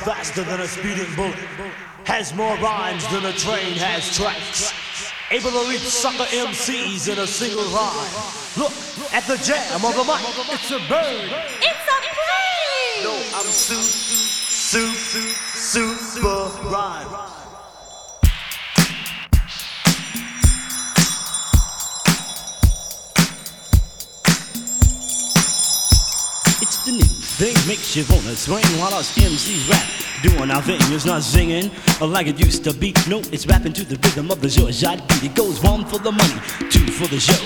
faster than a speeding bullet. Has more rhymes than a train has tracks. Able to reach sucker MCs in a single rhyme. Look at the jam of the mic. It's a bird. It's a plane! No, I'm su, su, super rhyme. Thing, makes you wanna swing while us MCs rap. Doing our thing, it's not singing like it used to be. No, it's rapping to the rhythm of the Georgette beat. It goes one for the money, two for the show.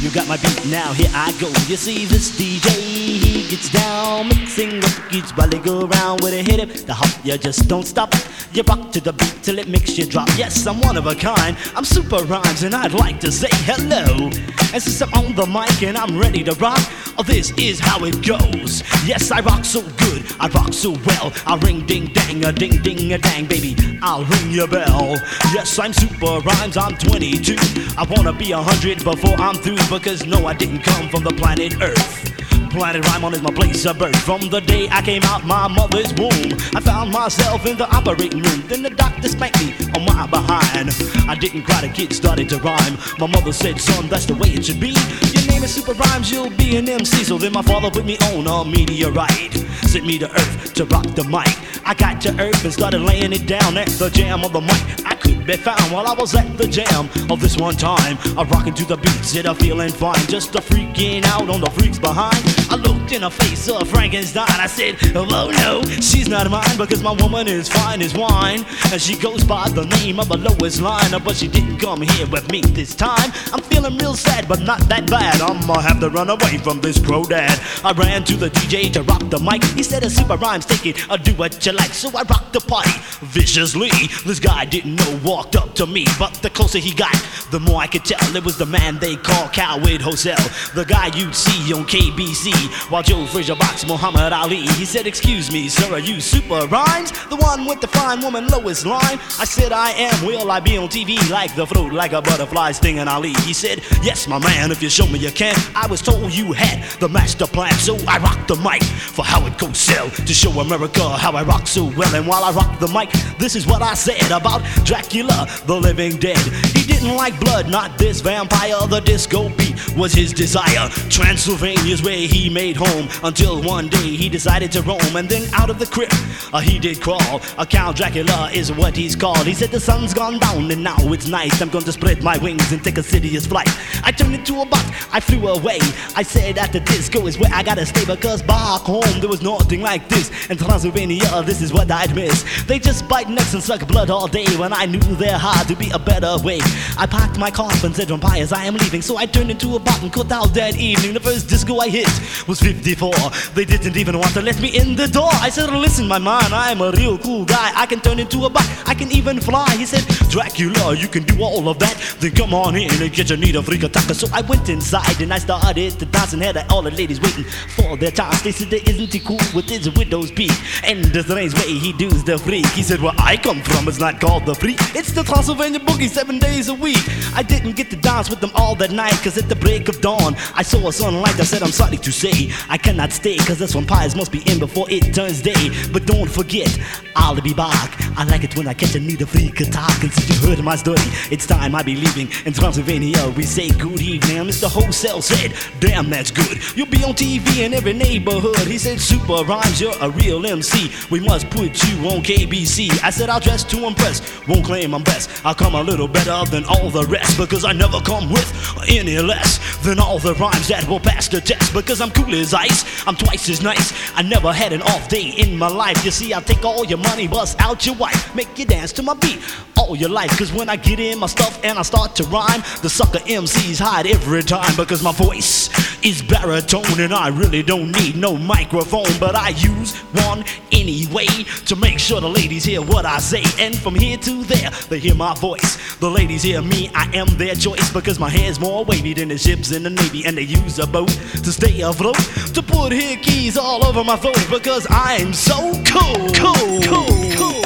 You got my beat, now here I go. You see this DJ, he gets down, mixing records while they go around with a hit. The hop, you just don't stop. You rock to the beat till it makes you drop. Yes, I'm one of a kind. I'm super rhymes and I'd like to say hello. And since I'm on the mic and I'm ready to rock, this is how it goes. Yes, I rock so good, I rock so well. I ring ding dang, a ding ding a dang, baby. I'll ring your bell. Yes, I'm super rhymes, I'm 22. I wanna be a hundred before I'm through because no, I didn't come from the planet Earth. Planet Rhymon is my place of birth. From the day I came out my mother's womb, I found myself in the operating room. Then the doctor spanked me on my behind. I didn't cry, the kid started to rhyme. My mother said, son, that's the way it should be. Your name is Super Rhymes, you'll be an MC. So then my father put me on a meteorite. Sent me to Earth to rock the mic. I got to Earth and started laying it down at the jam of the mic. I could be found while I was at the jam of this one time. I rocking to the beats, it a feeling fine. Just a freaking out on the freaks behind. I looked in the face of Frankenstein. I said, Oh no, she's not mine because my woman is fine as wine. And she goes by the name of the Lois Lane. But she didn't come here with me this time. I'm feeling real sad, but not that bad. I'ma have to run away from this crow dad. I ran to the DJ to rock the mic. He said, A super rhymes, take it, or do what you like. So I rocked the party viciously. This guy didn't know, walked up to me. But the closer he got, the more I could tell it was the man they call Howard Cosell. The guy you'd see on KBC while Joe Frazier box Muhammad Ali. He said, Excuse me, sir, are you super rhymes? The one with the fine woman Lois Lane? I said, I am. Will I be on TV like the fruit, like a butterfly stinging Ali? He said, Yes, my man, if you show me you can. I was told you had the master plan, so I rocked the mic for how it Howard Cosell to show America how I rock so well. And while I rock the mic, this is what I said about Dracula, the living dead. He didn't like blood, not this vampire. The disco beat was his desire. Transylvania's where he made home until one day he decided to roam. And then out of the crypt, uh, he did crawl. A Count Dracula is what he's called. He said the sun's gone down and now it's night. I'm going to spread my wings and take a serious flight. I turned into a bot, I flew away. I said at the disco is where I gotta stay because back home there was nothing like this. In Transylvania, this is what I'd miss. They just bite necks and suck blood all day when I knew there had to be a better way. I packed my coffin, said vampires, I am leaving. So I turned into a and cut out that evening. The first disco I hit was 54. They didn't even want to let me in the door. I said, Listen, my man, I'm a real cool guy. I can turn into a bot, I can even fly. He said, Dracula, you can do all of that. Then come on in and get your need a freak attacker. So I went inside and I started to dance and had all the ladies waiting for their chance. They said, Isn't he cool with his widow's peak? And the strange way he does the freak. He said, Where I come from is not called the freak. It's the Transylvania boogie seven days a week. I didn't get to dance with them all that night, cause at the break of dawn, I saw a sunlight. I said, I'm sorry to say, I cannot stay, cause this vampires must be in before it turns day. But don't forget, I'll be back. I like it when I catch a need freak attack. And since you heard my story, it's time I be leaving. In Transylvania, we say good evening. Mr. Cosell said, Damn, that's good. You'll be on TV in every neighborhood. He said, Super Rhymes, you're a real MC. We must put you on KBC. I said, I'll dress to impress. Won't claim I'm best. I'll come a little better than all the rest. Because I never come with any less than all the rhymes that will pass the test. Because I'm cool as ice. I'm twice as nice. I never had an off day in my life. You see, I'll take all your money, bust out your wife, make you dance to my beat all your life. Cause when I get in my stuff and I start to rhyme, the sucker MCs hide every time. Because my voice is baritone and I really don't need no microphone. But I use one anyway to make sure the ladies hear what I say. And from here to there, they hear my voice. The ladies hear me, I am their choice. Because my hair's more wavy than the ships in the Navy. And they use a boat to stay afloat. To put here keys all over my throat. Because I'm so. Cool. Cool. Cool. Cool.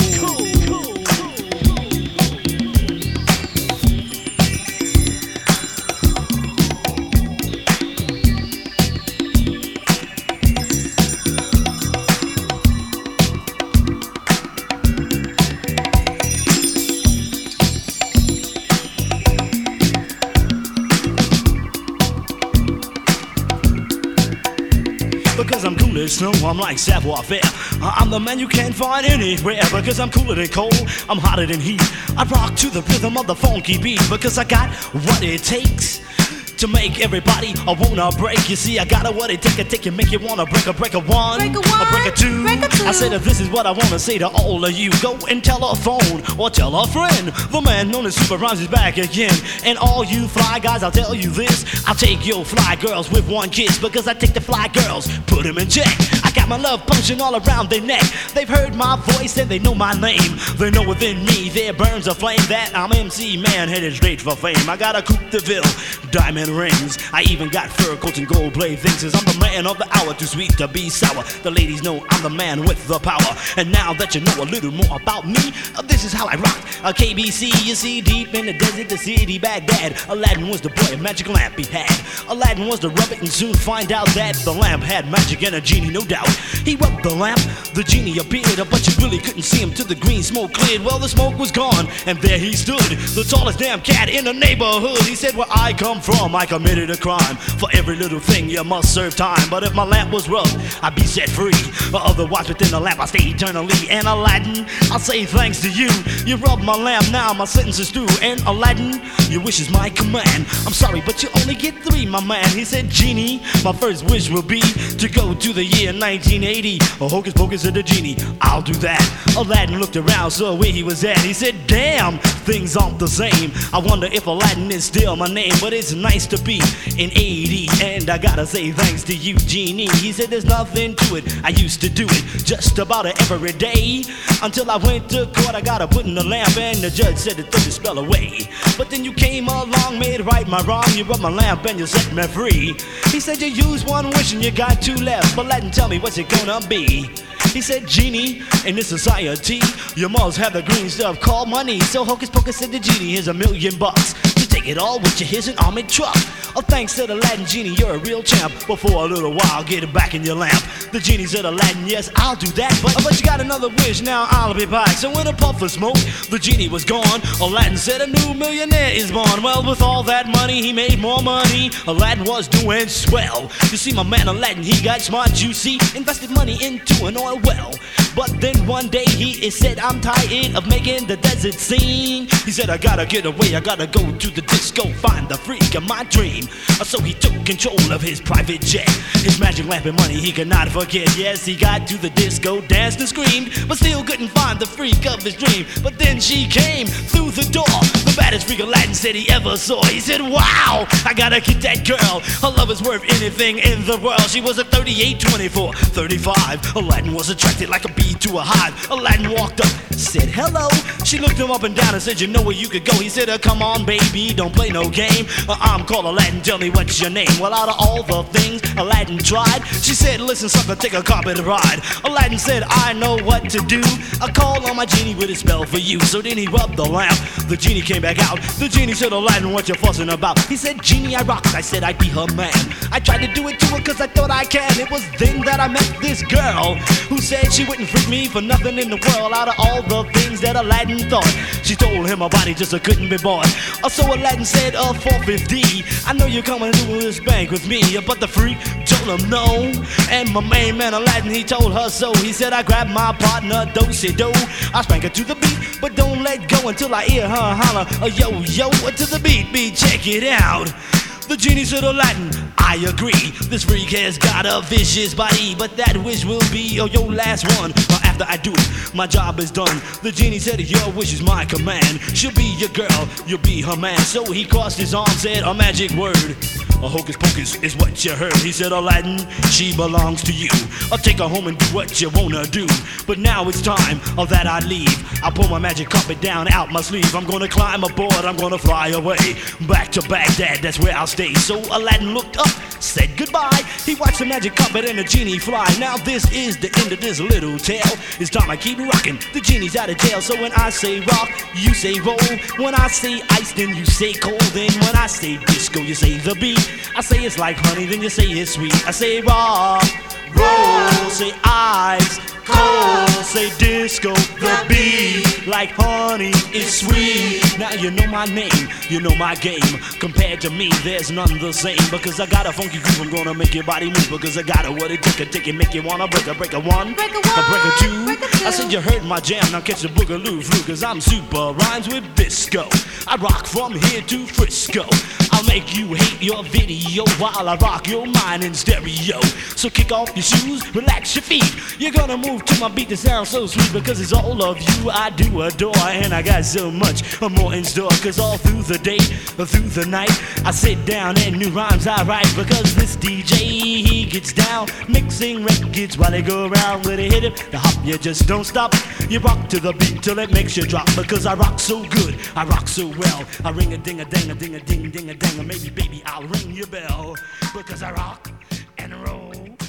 As snow, I'm like savoir faire. Uh, I'm the man you can't find anywhere because I'm cooler than cold, I'm hotter than heat. I rock to the rhythm of the funky beat because I got what it takes to make everybody I wanna break. You see, I got a what it take, a take you, make you wanna break a break a one, break a, one, a break a two. Break a two. I said, if this is what I wanna say to all of you, go and tell a phone or tell a friend. The man known as Super Rhymes is back again. And all you fly guys, I'll tell you this: I'll take your fly girls with one kiss because I take the fly girls, put them in check. Got my love punching all around their neck. They've heard my voice and they know my name. They know within me there burns a flame that I'm MC man headed straight for fame. I got a Coupe de Ville, diamond rings. I even got fur coats and gold blade things. Cause I'm the man of the hour, too sweet to be sour. The ladies know I'm the man with the power. And now that you know a little more about me, uh, this is how I rock. A KBC, you see, deep in the desert, the city, Baghdad. Aladdin was the boy, a magic lamp he had. Aladdin was the rub it and soon find out that the lamp had magic and a genie, no doubt. He rubbed the lamp, the genie appeared, but you really couldn't see him till the green smoke cleared. Well, the smoke was gone, and there he stood, the tallest damn cat in the neighborhood. He said, Where I come from, I committed a crime. For every little thing, you must serve time. But if my lamp was rubbed, I'd be set free. Otherwise, within the lamp, I stay eternally. And Aladdin, I say thanks to you. You rubbed my lamp, now my sentence is through. And Aladdin, your wish is my command. I'm sorry, but you only get three, my man. He said, Genie, my first wish will be to go to the year 1980. A hocus pocus of the genie, I'll do that. Aladdin looked around, saw where he was at. He said, Damn, things aren't the same. I wonder if Aladdin is still my name, but it's nice to be in 80. And I gotta say thanks to you, Genie. He said, There's nothing to it. I used to do it just about every day. Until I went to court, I got to put in the lamp, and the judge said to throw the spell away. But then you came along, made right my wrong. You rubbed my lamp and you set me free. He said, You used one wish and you got two left. But Aladdin, tell me what's it gonna be? He said, Genie, in this society, you must have the green stuff called money. So Hocus Pocus said to Genie, here's a million bucks. Take it all with you, here's an armored truck. Oh, thanks to the Aladdin Genie, you're a real champ. But for a little while, get it back in your lamp. The Genie said, Aladdin, yes, I'll do that. But, but you got another wish, now I'll be back. So in a puff of smoke, the Genie was gone. Aladdin said, a new millionaire is born. Well, with all that money, he made more money. Aladdin was doing swell. You see, my man Aladdin, he got smart, see, invested money into an oil well. But then one day he said, I'm tired of making the desert scene. He said, I gotta get away, I gotta go to the disco, find the freak of my dream. Uh, so he took control of his private jet. His magic lamp and money he could not forget. Yes, he got to the disco, danced and screamed, but still couldn't find the freak of his dream. But then she came through the door, the baddest freak Aladdin said he ever saw. He said, Wow, I gotta get that girl. Her love is worth anything in the world. She was a 38, 24, 35. Aladdin was attracted like a bee to a hive. Aladdin walked up, said hello. She looked him up and down and said, You know where you could go. He said, uh, Come on, baby, don't play no game. Uh, I'm called Aladdin, tell me what's your name. Well, out of all the things Aladdin tried, she said, Listen, sucker, take a carpet ride. Aladdin said, I know what to do. I call on my genie with a spell for you. So then he rubbed the lamp. The genie came back out. The genie said, Aladdin, what you fussing about? He said, Genie, I rock. I said, I'd be her man. I tried to do it to her cause I thought I can. It was then that I met this girl who said she wouldn't freak me for nothing in the world. Out of all the things that Aladdin thought, she told him her body just couldn't be bought. Uh, so Aladdin said, uh, 450. I know you're coming to this bank with me, but the freak told him no. And my main man Aladdin, he told her so. He said, I grabbed my partner, do do. I spank her to the beat, but don't let go until I hear her holler, uh, yo, yo, to the beat, beat, check it out. The genie said Aladdin, I agree. This freak has got a vicious body, but that wish will be oh, your last one. Uh, after I do it, my job is done. The genie said, Your wish is my command. She'll be your girl, you'll be her man. So he crossed his arms, said a magic word. A hocus pocus is what you heard. He said, Aladdin, she belongs to you. I'll take her home and do what you wanna do. But now it's time of that I leave. I pull my magic carpet down out my sleeve. I'm gonna climb aboard, I'm gonna fly away. Back to Baghdad, that's where I'll stay. So Aladdin looked up, said goodbye. He watched the magic carpet and the genie fly. Now this is the end of this little tale. It's time I keep rocking. The genie's out of jail. So when I say rock, you say roll. When I say ice, then you say cold. Then when I say disco, you say the beat. I say it's like honey, then you say it's sweet. I say rock, roll, say ice, cold, say disco, the beat. like honey it's sweet. Now you know my name, you know my game. Compared to me, there's none the same. Because I got a funky groove, I'm gonna make your body move. Because I got a what it take, a take it, make you wanna break a break a one, Break a one, break a two. break a two. I said you heard my jam, now catch the boogaloo flu. Cause I'm super rhymes with disco. I rock from here to Frisco. I'll make you hate your video while I rock your mind in stereo. So kick off your shoes, relax your feet. You're gonna move to my beat that sounds so sweet because it's all of you I do adore. And I got so much uh, more in store. Cause all through the day, uh, through the night, I sit down and new rhymes I write. Because this DJ, he gets down, mixing records while they go around with a hit it. The hop, you just don't stop. You rock to the beat till it makes you drop. Because I rock so good, I rock so well. I ring a ding a ding a ding a ding ding a ding. Maybe baby, I'll ring your bell. Because I rock.